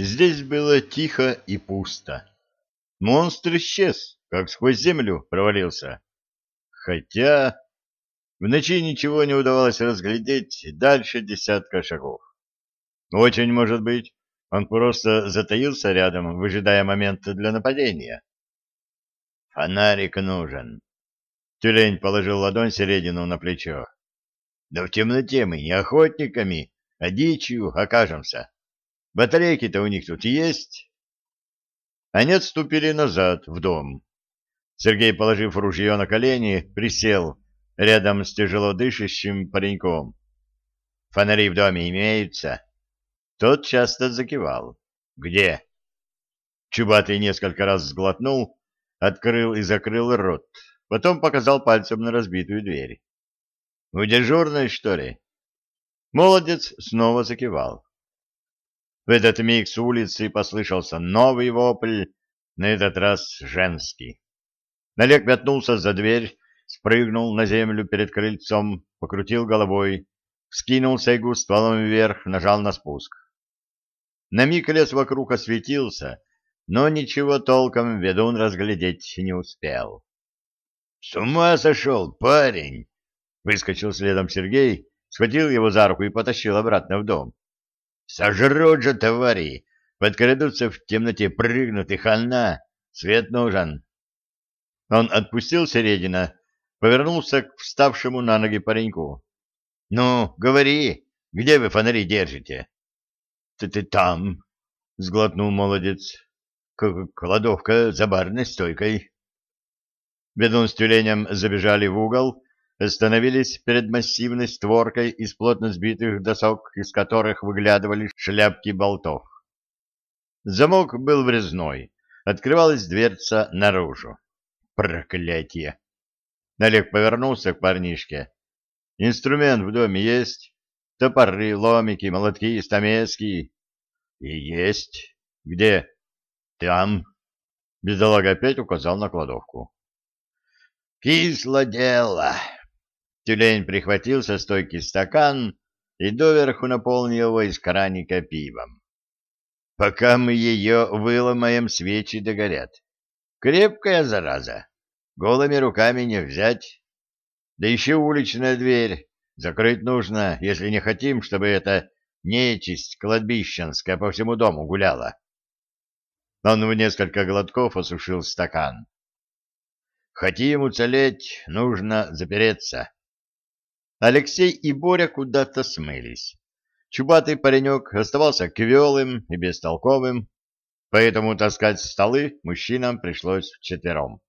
Здесь было тихо и пусто. Монстр исчез, как сквозь землю провалился. Хотя в ночи ничего не удавалось разглядеть дальше десятка шагов. Очень может быть, он просто затаился рядом, выжидая момента для нападения. Фонарик нужен. Тюлень положил ладонь середину на плечо. Да в темноте мы не охотниками, а дичью окажемся. Батарейки-то у них тут есть. Они отступили назад, в дом. Сергей, положив ружье на колени, присел рядом с тяжело дышащим пареньком. Фонари в доме имеются? Тот часто закивал. Где? Чубатый несколько раз сглотнул, открыл и закрыл рот, потом показал пальцем на разбитую дверь. У дежурной, что ли? Молодец снова закивал. В этот миг с улицы послышался новый вопль, на этот раз женский. Налег метнулся за дверь, спрыгнул на землю перед крыльцом, покрутил головой, вскинул сайгу стволом вверх, нажал на спуск. На миг лес вокруг осветился, но ничего толком ведун разглядеть не успел. — С ума сошел, парень! — выскочил следом Сергей, схватил его за руку и потащил обратно в дом. Сожрут же, твари! Подкрадутся в темноте, прыгнут и хана. Свет нужен. Он отпустил Середина, повернулся к вставшему на ноги пареньку. — Ну, говори, где вы фонари держите? — Ты ты там, — сглотнул молодец. — Кладовка за барной стойкой. Ведун с тюленем забежали в угол, остановились перед массивной створкой из плотно сбитых досок, из которых выглядывали шляпки болтов. Замок был врезной, открывалась дверца наружу. Проклятие! Олег повернулся к парнишке. Инструмент в доме есть? Топоры, ломики, молотки, стамески. И есть. Где? Там. Бедолага опять указал на кладовку. Кисло дело, Тюлень прихватил со стойки стакан и доверху наполнил его из краника пивом. Пока мы ее выломаем, свечи догорят. Крепкая зараза, голыми руками не взять. Да еще уличная дверь закрыть нужно, если не хотим, чтобы эта нечисть кладбищенская по всему дому гуляла. Он в несколько глотков осушил стакан. Хотим уцелеть, нужно запереться. Алексей и Боря куда-то смылись. Чубатый паренек оставался квелым и бестолковым, поэтому таскать столы мужчинам пришлось вчетвером.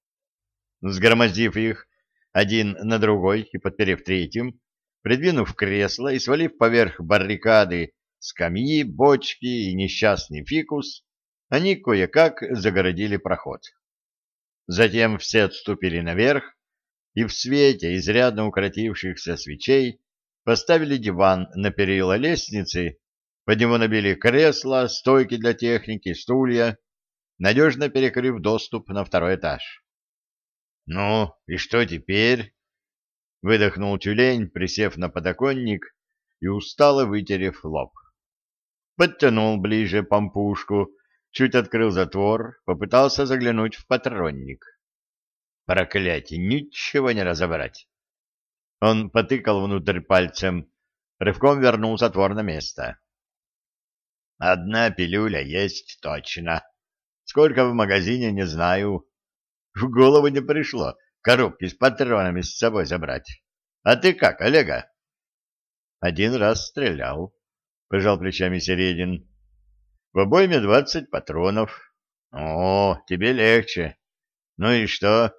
Сгромоздив их один на другой и подперев третьим, придвинув кресло и свалив поверх баррикады скамьи, бочки и несчастный фикус, они кое-как загородили проход. Затем все отступили наверх, и в свете изрядно укоротившихся свечей поставили диван на перила лестницы, под него набили кресла, стойки для техники, стулья, надежно перекрыв доступ на второй этаж. — Ну, и что теперь? — выдохнул тюлень, присев на подоконник и устало вытерев лоб. Подтянул ближе помпушку, чуть открыл затвор, попытался заглянуть в патронник. Проклятие, ничего не разобрать. Он потыкал внутрь пальцем, рывком вернул затвор на место. Одна пилюля есть точно. Сколько в магазине, не знаю. В голову не пришло коробки с патронами с собой забрать. А ты как, Олега? Один раз стрелял, пожал плечами Середин. В обойме двадцать патронов. О, тебе легче. Ну и что?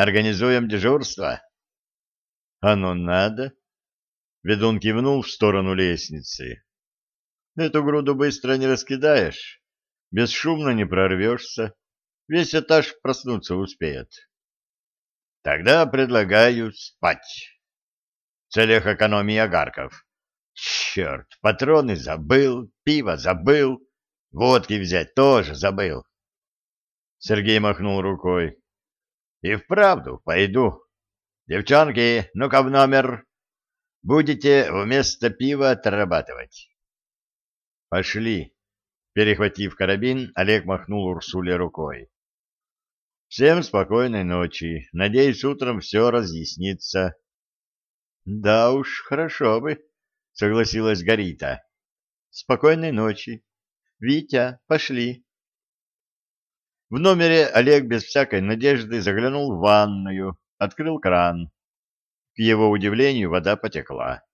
Организуем дежурство? — Оно надо? Ведун кивнул в сторону лестницы. — Эту груду быстро не раскидаешь, бесшумно не прорвешься, весь этаж проснуться успеет. — Тогда предлагаю спать. В целях экономии огарков. Черт, патроны забыл, пиво забыл, водки взять тоже забыл. Сергей махнул рукой. И вправду пойду. Девчонки, ну-ка в номер. Будете вместо пива отрабатывать. Пошли. Перехватив карабин, Олег махнул Урсуле рукой. Всем спокойной ночи. Надеюсь, утром все разъяснится. Да уж, хорошо бы, согласилась Горита. Спокойной ночи. Витя, пошли. В номере Олег без всякой надежды заглянул в ванную, открыл кран. К его удивлению, вода потекла.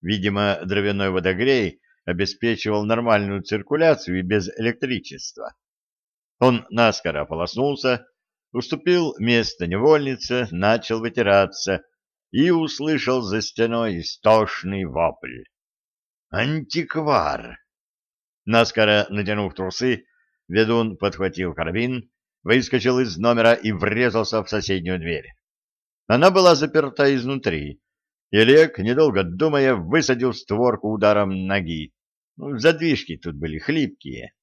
Видимо, дровяной водогрей обеспечивал нормальную циркуляцию и без электричества. Он наскоро ополоснулся, уступил место невольнице, начал вытираться и услышал за стеной истошный вопль. «Антиквар!» Наскоро натянув трусы, ведун подхватил карабин, выскочил из номера и врезался в соседнюю дверь. Она была заперта изнутри, и Олег, недолго думая, высадил створку ударом ноги. Ну, задвижки тут были хлипкие.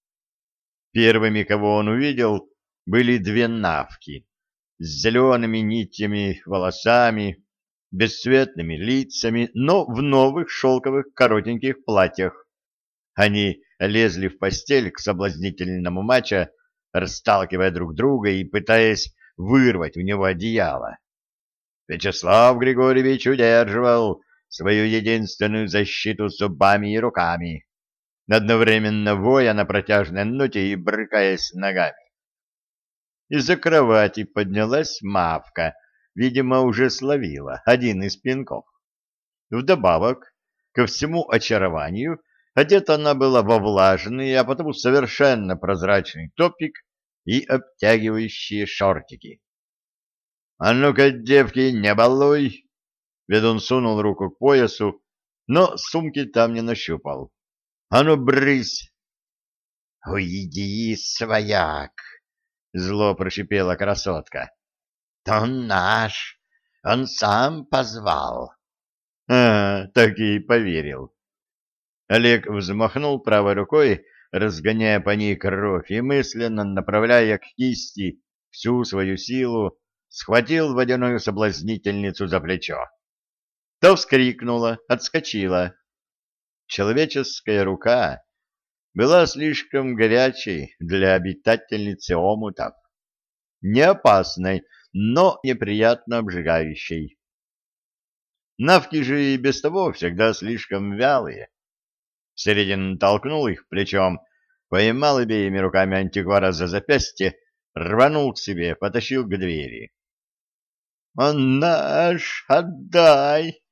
Первыми, кого он увидел, были две навки с зелеными нитями волосами, бесцветными лицами, но в новых шелковых коротеньких платьях. Они лезли в постель к соблазнительному мачо, расталкивая друг друга и пытаясь вырвать у него одеяло. Вячеслав Григорьевич удерживал свою единственную защиту зубами и руками, одновременно воя на протяжной ноте и брыкаясь ногами. Из-за кровати поднялась мавка, видимо, уже словила один из пинков. Вдобавок, ко всему очарованию, одета она была во влажный, а потому совершенно прозрачный топик и обтягивающие шортики. — А ну-ка, девки, не балуй! Ведун сунул руку к поясу, но сумки там не нащупал. — А ну, брысь! — Уйди, свояк! зло прошипела красотка. Он наш, он сам позвал. А, так и поверил. Олег взмахнул правой рукой, разгоняя по ней кровь и мысленно направляя к кисти всю свою силу, схватил водяную соблазнительницу за плечо. То вскрикнула, отскочила. Человеческая рука была слишком горячей для обитательницы омутов, не опасной, но неприятно обжигающей. Навки же и без того всегда слишком вялые. Середин толкнул их плечом, поймал обеими руками антиквара за запястье, рванул к себе, потащил к двери. «Он наш, отдай!»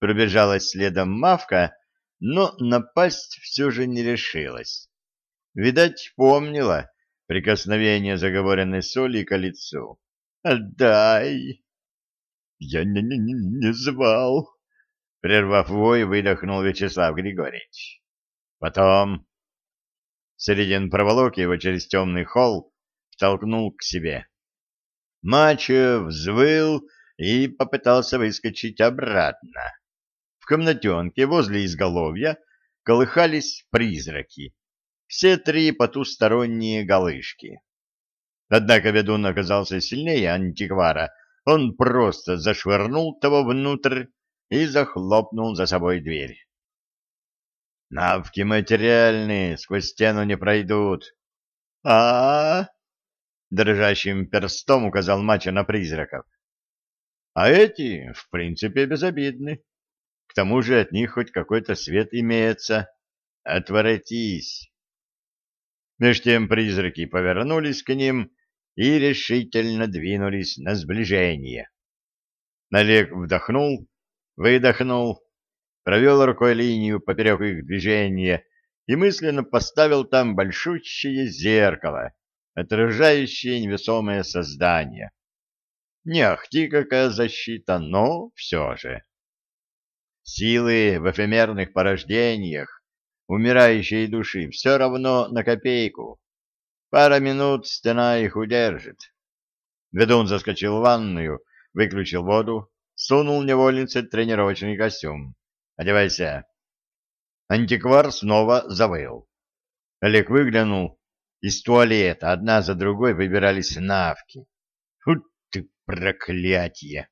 Пробежалась следом Мавка, но напасть все же не решилась. Видать, помнила прикосновение заговоренной соли к лицу. «Отдай!» «Я не, не, не звал!» Прервав вой, выдохнул Вячеслав Григорьевич. Потом Середин проволок его через темный холл, втолкнул к себе. Мачо взвыл и попытался выскочить обратно комнатенке возле изголовья колыхались призраки, все три потусторонние галышки. Однако ведун оказался сильнее антиквара, он просто зашвырнул того внутрь и захлопнул за собой дверь. Навки материальные, сквозь стену не пройдут. а а, -а Дрожащим перстом указал Мачо на призраков. А эти, в принципе, безобидны. К тому же от них хоть какой-то свет имеется. Отворотись. Меж тем призраки повернулись к ним и решительно двинулись на сближение. Налег вдохнул, выдохнул, провел рукой линию поперек их движения и мысленно поставил там большущее зеркало, отражающее невесомое создание. Не ахти какая защита, но все же. Силы в эфемерных порождениях умирающей души все равно на копейку. Пара минут стена их удержит. Ведун заскочил в ванную, выключил воду, сунул невольнице тренировочный костюм. «Одевайся». Антиквар снова завыл. Олег выглянул. Из туалета одна за другой выбирались навки. Фу ты, проклятие!